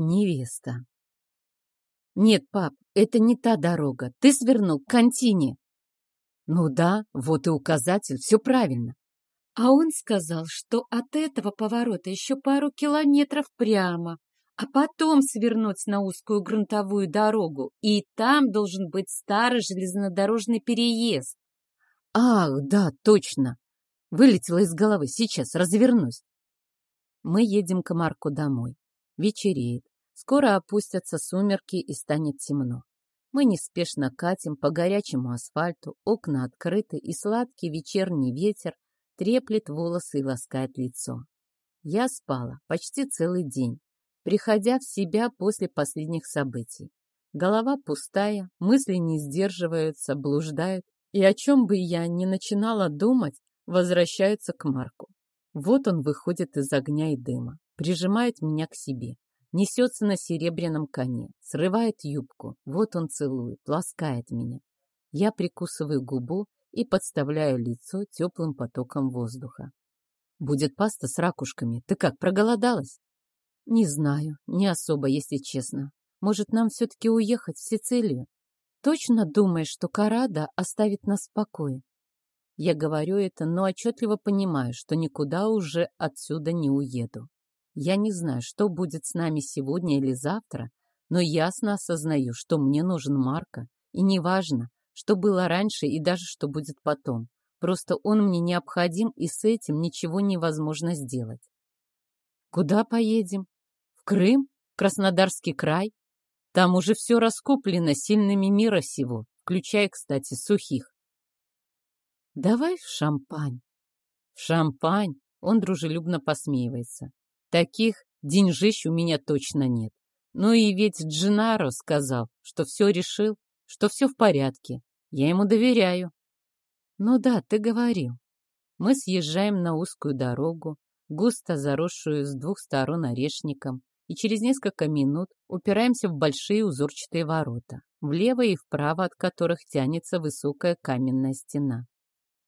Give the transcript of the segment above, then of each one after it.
Невеста. Нет, пап, это не та дорога. Ты свернул к контине. Ну да, вот и указатель, все правильно. А он сказал, что от этого поворота еще пару километров прямо, а потом свернуть на узкую грунтовую дорогу, и там должен быть старый железнодорожный переезд. Ах, да, точно. Вылетело из головы. Сейчас развернусь. Мы едем к Марку домой. Вечереет. Скоро опустятся сумерки и станет темно. Мы неспешно катим по горячему асфальту, окна открыты, и сладкий вечерний ветер треплет волосы и ласкает лицо. Я спала почти целый день, приходя в себя после последних событий. Голова пустая, мысли не сдерживаются, блуждают, и о чем бы я ни начинала думать, возвращаются к Марку. Вот он выходит из огня и дыма, прижимает меня к себе, несется на серебряном коне, срывает юбку, вот он целует, ласкает меня. Я прикусываю губу и подставляю лицо теплым потоком воздуха. Будет паста с ракушками. Ты как, проголодалась? Не знаю, не особо, если честно. Может, нам все-таки уехать в Сицилию? Точно думаешь, что Карада оставит нас в покое? Я говорю это, но отчетливо понимаю, что никуда уже отсюда не уеду. Я не знаю, что будет с нами сегодня или завтра, но ясно осознаю, что мне нужен Марко, и неважно, что было раньше и даже что будет потом. Просто он мне необходим, и с этим ничего невозможно сделать. Куда поедем? В Крым? В Краснодарский край? Там уже все раскуплено сильными мира сего, включая, кстати, сухих. Давай в шампань. В шампань? Он дружелюбно посмеивается. Таких деньжищ у меня точно нет. Ну и ведь Джинаро сказал, что все решил, что все в порядке. Я ему доверяю. Ну да, ты говорил. Мы съезжаем на узкую дорогу, густо заросшую с двух сторон орешником, и через несколько минут упираемся в большие узорчатые ворота, влево и вправо от которых тянется высокая каменная стена.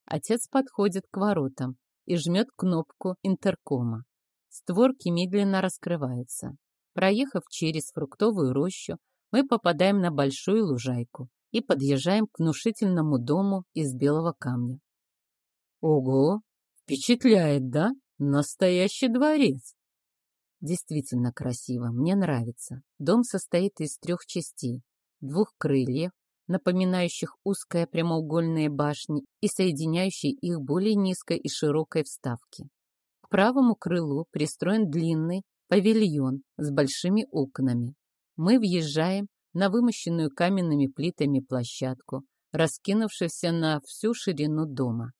Отец подходит к воротам и жмет кнопку интеркома. Створки медленно раскрываются. Проехав через фруктовую рощу, мы попадаем на большую лужайку и подъезжаем к внушительному дому из белого камня. Ого, впечатляет, да? Настоящий дворец. Действительно красиво, мне нравится. Дом состоит из трех частей. Двух крыльев, напоминающих узкие прямоугольные башни и соединяющие их более низкой и широкой вставки. Правому крылу пристроен длинный павильон с большими окнами. Мы въезжаем на вымощенную каменными плитами площадку, раскинувшуюся на всю ширину дома.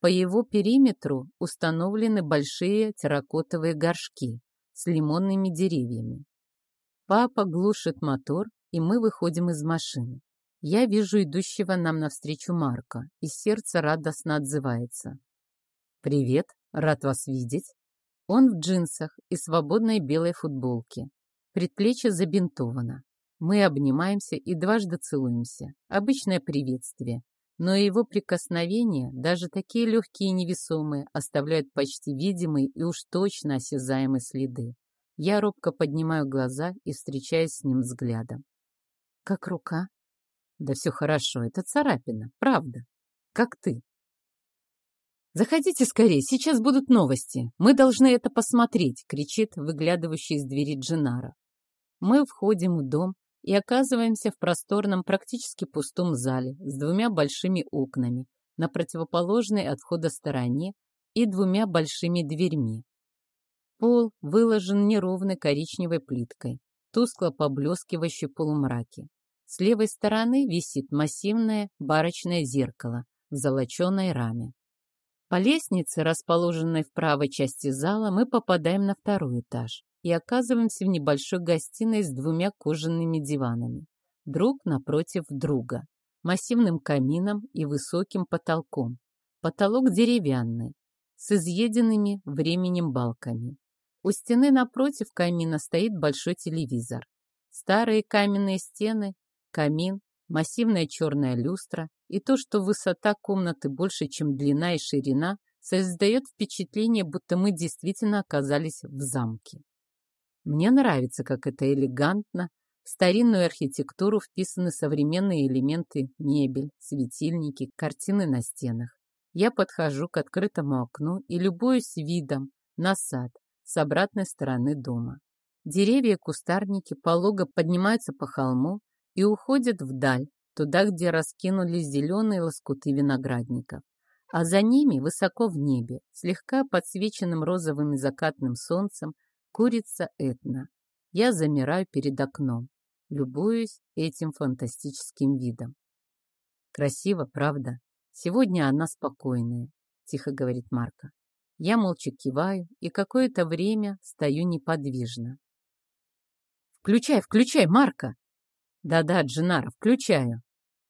По его периметру установлены большие терракотовые горшки, с лимонными деревьями. Папа глушит мотор, и мы выходим из машины. Я вижу идущего нам навстречу Марка, и сердце радостно отзывается. «Привет, рад вас видеть». Он в джинсах и свободной белой футболке. Предплечье забинтовано. Мы обнимаемся и дважды целуемся. Обычное приветствие, но его прикосновения, даже такие легкие и невесомые, оставляют почти видимые и уж точно осязаемые следы. Я робко поднимаю глаза и встречаюсь с ним взглядом. «Как рука?» «Да все хорошо, это царапина, правда. Как ты?» «Заходите скорее, сейчас будут новости. Мы должны это посмотреть!» — кричит выглядывающий из двери Джинара. Мы входим в дом, и оказываемся в просторном, практически пустом зале с двумя большими окнами на противоположной от входа стороне и двумя большими дверьми. Пол выложен неровной коричневой плиткой, тускло поблескивающей полумраке. С левой стороны висит массивное барочное зеркало в золоченой раме. По лестнице, расположенной в правой части зала, мы попадаем на второй этаж и оказываемся в небольшой гостиной с двумя кожаными диванами, друг напротив друга, массивным камином и высоким потолком. Потолок деревянный, с изъеденными временем балками. У стены напротив камина стоит большой телевизор. Старые каменные стены, камин, массивная черная люстра и то, что высота комнаты больше, чем длина и ширина, создает впечатление, будто мы действительно оказались в замке. Мне нравится, как это элегантно. В старинную архитектуру вписаны современные элементы мебель, светильники, картины на стенах. Я подхожу к открытому окну и любуюсь видом на сад с обратной стороны дома. Деревья и кустарники полого поднимаются по холму и уходят вдаль, туда, где раскинулись зеленые лоскуты виноградников. А за ними, высоко в небе, слегка подсвеченным розовым и закатным солнцем, курица Этна. Я замираю перед окном, любуюсь этим фантастическим видом. Красиво, правда? Сегодня она спокойная, тихо говорит Марка. Я молча киваю и какое-то время стою неподвижно. «Включай, включай, Марка!» «Да-да, Джинара, включаю».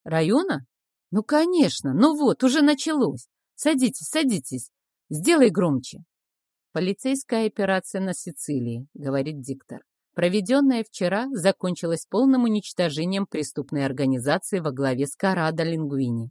«Района?» «Ну, конечно! Ну вот, уже началось! Садитесь, садитесь! Сделай громче!» «Полицейская операция на Сицилии», — говорит диктор. Проведенная вчера закончилась полным уничтожением преступной организации во главе с Карадо Лингуини.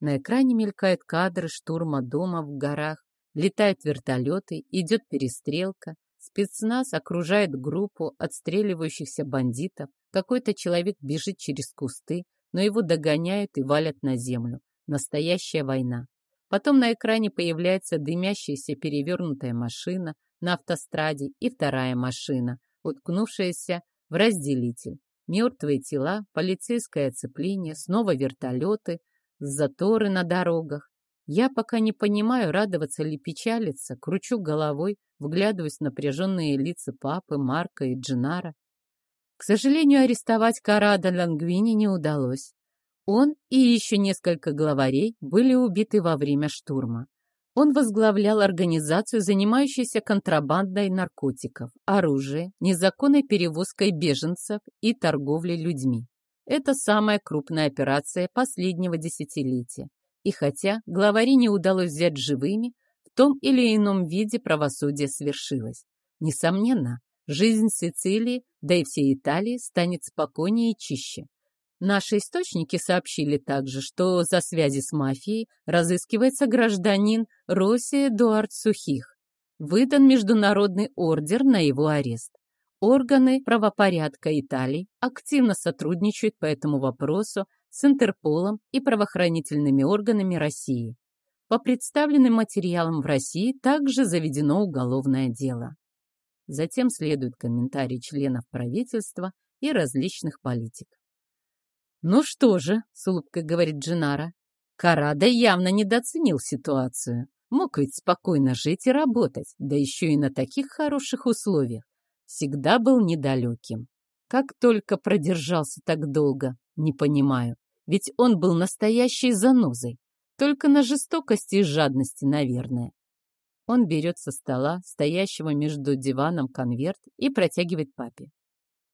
На экране мелькают кадры штурма дома в горах, летают вертолеты, идет перестрелка, спецназ окружает группу отстреливающихся бандитов, какой-то человек бежит через кусты, но его догоняют и валят на землю. Настоящая война. Потом на экране появляется дымящаяся перевернутая машина на автостраде и вторая машина, уткнувшаяся в разделитель. Мертвые тела, полицейское оцепление, снова вертолеты, заторы на дорогах. Я пока не понимаю, радоваться ли печалиться, кручу головой, вглядываясь в напряженные лица папы, Марка и Джинара. К сожалению, арестовать Карада Лангвини не удалось. Он и еще несколько главарей были убиты во время штурма. Он возглавлял организацию, занимающуюся контрабандой наркотиков, оружия, незаконной перевозкой беженцев и торговлей людьми. Это самая крупная операция последнего десятилетия. И хотя главари не удалось взять живыми, в том или ином виде правосудие свершилось. Несомненно, жизнь Сицилии, да и всей Италии станет спокойнее и чище. Наши источники сообщили также, что за связи с мафией разыскивается гражданин Росси Эдуард Сухих. Выдан международный ордер на его арест. Органы правопорядка Италии активно сотрудничают по этому вопросу с Интерполом и правоохранительными органами России. По представленным материалам в России также заведено уголовное дело. Затем следуют комментарии членов правительства и различных политиков. «Ну что же», — с улыбкой говорит Джинара, Карада явно недооценил ситуацию. Мог ведь спокойно жить и работать, да еще и на таких хороших условиях. Всегда был недалеким. Как только продержался так долго, не понимаю. Ведь он был настоящей занозой. Только на жестокости и жадности, наверное. Он берет со стола, стоящего между диваном, конверт и протягивает папе.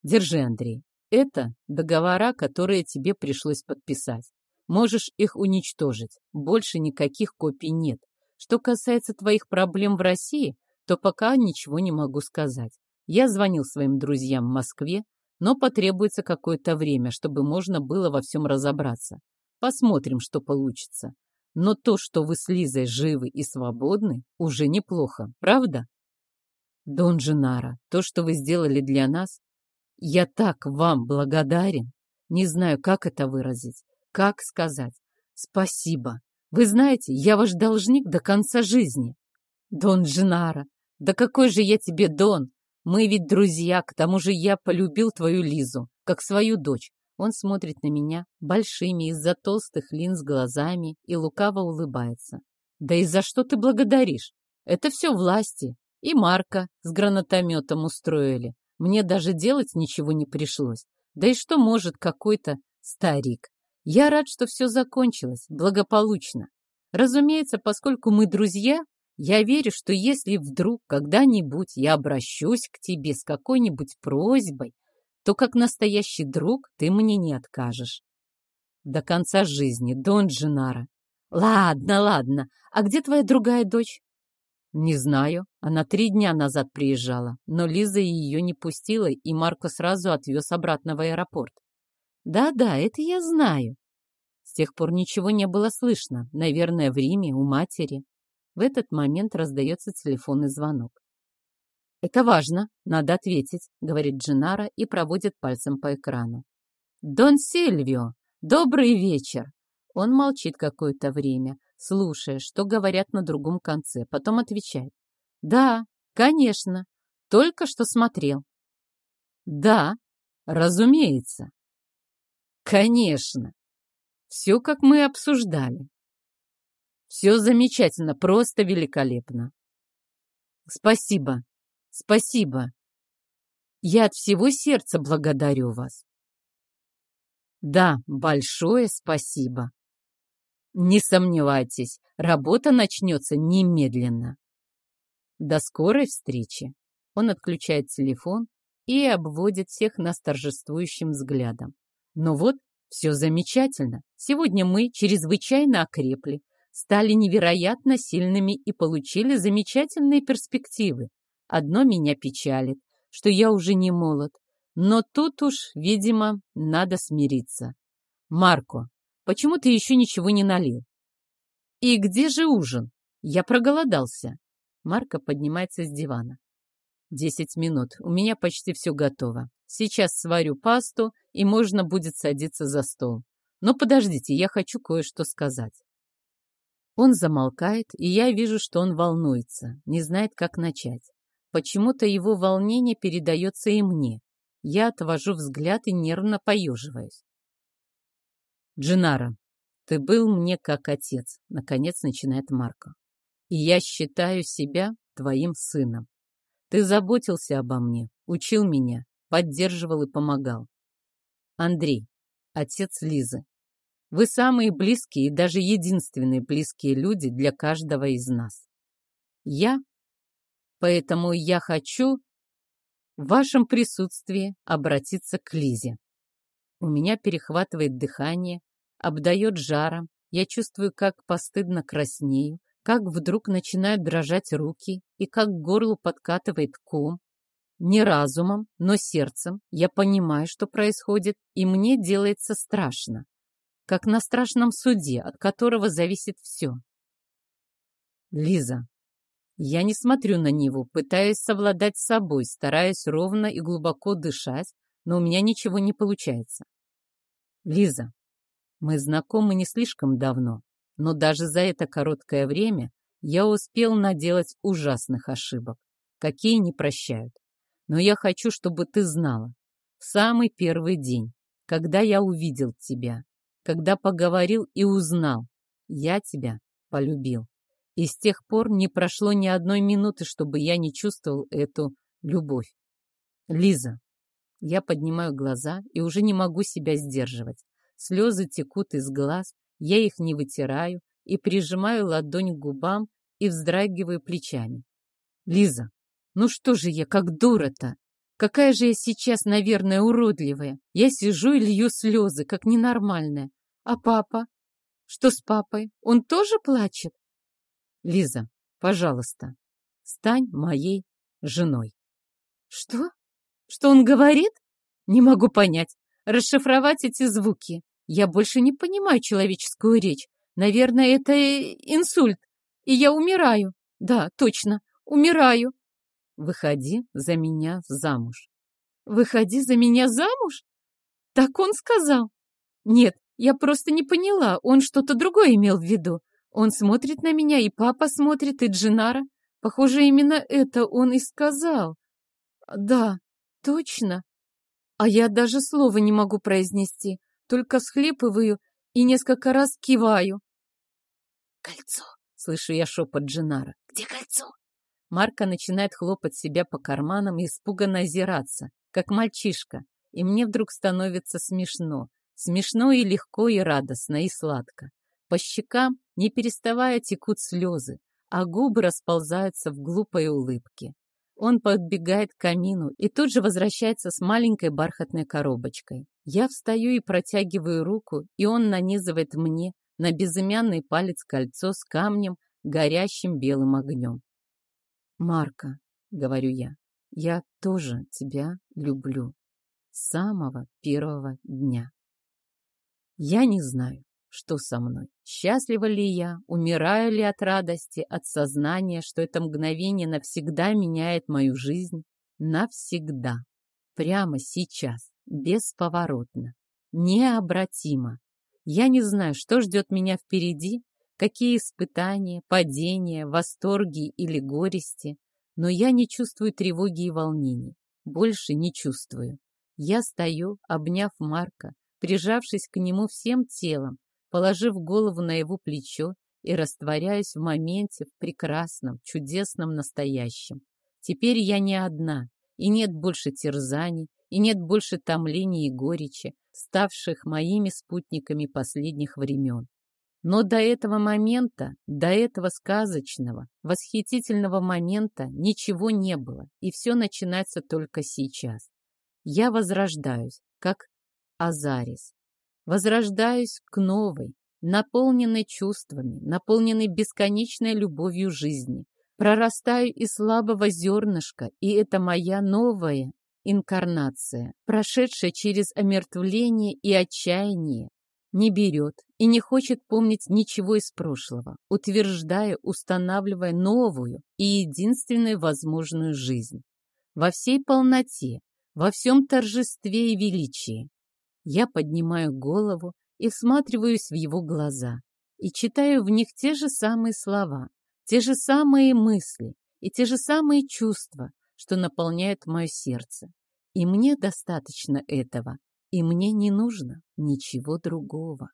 «Держи, Андрей. Это договора, которые тебе пришлось подписать. Можешь их уничтожить. Больше никаких копий нет. Что касается твоих проблем в России, то пока ничего не могу сказать. Я звонил своим друзьям в Москве, но потребуется какое-то время, чтобы можно было во всем разобраться. Посмотрим, что получится. Но то, что вы с Лизой живы и свободны, уже неплохо, правда? Дон Дженаро, то, что вы сделали для нас, я так вам благодарен. Не знаю, как это выразить, как сказать. Спасибо. Вы знаете, я ваш должник до конца жизни. Дон Джинара, да какой же я тебе Дон? Мы ведь друзья, к тому же я полюбил твою Лизу, как свою дочь. Он смотрит на меня большими из-за толстых линз глазами и лукаво улыбается. Да и за что ты благодаришь? Это все власти. И Марка с гранатометом устроили. Мне даже делать ничего не пришлось. Да и что может какой-то старик? Я рад, что все закончилось благополучно. Разумеется, поскольку мы друзья, я верю, что если вдруг когда-нибудь я обращусь к тебе с какой-нибудь просьбой, то как настоящий друг ты мне не откажешь. До конца жизни, Дон Джинара. Ладно, ладно. А где твоя другая дочь? Не знаю. Она три дня назад приезжала, но Лиза ее не пустила, и Марко сразу отвез обратно в аэропорт. Да-да, это я знаю. С тех пор ничего не было слышно. Наверное, в Риме, у матери. В этот момент раздается телефонный звонок. Это важно, надо ответить, говорит Джинара и проводит пальцем по экрану. Дон Сильвио, добрый вечер. Он молчит какое-то время, слушая, что говорят на другом конце, потом отвечает. Да, конечно, только что смотрел. Да, разумеется. Конечно. Все, как мы обсуждали. Все замечательно, просто великолепно. Спасибо, спасибо. Я от всего сердца благодарю вас. Да, большое спасибо. Не сомневайтесь, работа начнется немедленно. До скорой встречи. Он отключает телефон и обводит всех нас торжествующим взглядом. Но вот все замечательно. Сегодня мы чрезвычайно окрепли, стали невероятно сильными и получили замечательные перспективы. Одно меня печалит, что я уже не молод, но тут уж, видимо, надо смириться. Марко, почему ты еще ничего не налил? И где же ужин? Я проголодался. Марко поднимается с дивана. Десять минут. У меня почти все готово. Сейчас сварю пасту, и можно будет садиться за стол. Но подождите, я хочу кое-что сказать. Он замолкает, и я вижу, что он волнуется, не знает, как начать. Почему-то его волнение передается и мне. Я отвожу взгляд и нервно поеживаюсь. «Джинара, ты был мне как отец», — наконец начинает Марко. «И я считаю себя твоим сыном. Ты заботился обо мне, учил меня, поддерживал и помогал. Андрей, отец Лизы, вы самые близкие и даже единственные близкие люди для каждого из нас. Я, поэтому я хочу в вашем присутствии обратиться к Лизе. У меня перехватывает дыхание, обдает жаром, я чувствую, как постыдно краснею, как вдруг начинают дрожать руки и как к горлу подкатывает ком. Не разумом, но сердцем я понимаю, что происходит, и мне делается страшно как на страшном суде, от которого зависит все. Лиза. Я не смотрю на него, пытаюсь совладать с собой, стараюсь ровно и глубоко дышать, но у меня ничего не получается. Лиза, мы знакомы не слишком давно, но даже за это короткое время я успел наделать ужасных ошибок, какие не прощают. Но я хочу, чтобы ты знала, в самый первый день, когда я увидел тебя, когда поговорил и узнал. Я тебя полюбил. И с тех пор не прошло ни одной минуты, чтобы я не чувствовал эту любовь. Лиза. Я поднимаю глаза и уже не могу себя сдерживать. Слезы текут из глаз, я их не вытираю и прижимаю ладонь к губам и вздрагиваю плечами. Лиза, ну что же я, как дура-то? Какая же я сейчас, наверное, уродливая. Я сижу и лью слезы, как ненормальная. А папа? Что с папой? Он тоже плачет? Лиза, пожалуйста, стань моей женой. Что? Что он говорит? Не могу понять. Расшифровать эти звуки. Я больше не понимаю человеческую речь. Наверное, это инсульт. И я умираю. Да, точно, умираю. Выходи за меня замуж. Выходи за меня замуж? Так он сказал. Нет, я просто не поняла, он что-то другое имел в виду. Он смотрит на меня, и папа смотрит, и Джинара. Похоже, именно это он и сказал. Да, точно. А я даже слова не могу произнести, только всхлипываю и несколько раз киваю. «Кольцо!» — слышу я шепот Джинара. «Где кольцо?» Марка начинает хлопать себя по карманам и испуганно озираться, как мальчишка, и мне вдруг становится смешно. Смешно и легко, и радостно, и сладко. По щекам, не переставая, текут слезы, а губы расползаются в глупой улыбке. Он подбегает к камину и тут же возвращается с маленькой бархатной коробочкой. Я встаю и протягиваю руку, и он нанизывает мне на безымянный палец кольцо с камнем, горящим белым огнем. «Марка», — говорю я, — «я тоже тебя люблю. С самого первого дня». Я не знаю, Что со мной? Счастлива ли я? Умираю ли от радости, от сознания, что это мгновение навсегда меняет мою жизнь? Навсегда. Прямо сейчас. Бесповоротно. Необратимо. Я не знаю, что ждет меня впереди, какие испытания, падения, восторги или горести, но я не чувствую тревоги и волнений. Больше не чувствую. Я стою, обняв Марка, прижавшись к нему всем телом, положив голову на его плечо и растворяюсь в моменте, в прекрасном, чудесном настоящем. Теперь я не одна, и нет больше терзаний, и нет больше томлений и горечи, ставших моими спутниками последних времен. Но до этого момента, до этого сказочного, восхитительного момента ничего не было, и все начинается только сейчас. Я возрождаюсь, как Азарис, Возрождаюсь к новой, наполненной чувствами, наполненной бесконечной любовью жизни. Прорастаю из слабого зернышка, и это моя новая инкарнация, прошедшая через омертвление и отчаяние, не берет и не хочет помнить ничего из прошлого, утверждая, устанавливая новую и единственную возможную жизнь. Во всей полноте, во всем торжестве и величии. Я поднимаю голову и всматриваюсь в его глаза и читаю в них те же самые слова, те же самые мысли и те же самые чувства, что наполняют мое сердце. И мне достаточно этого, и мне не нужно ничего другого.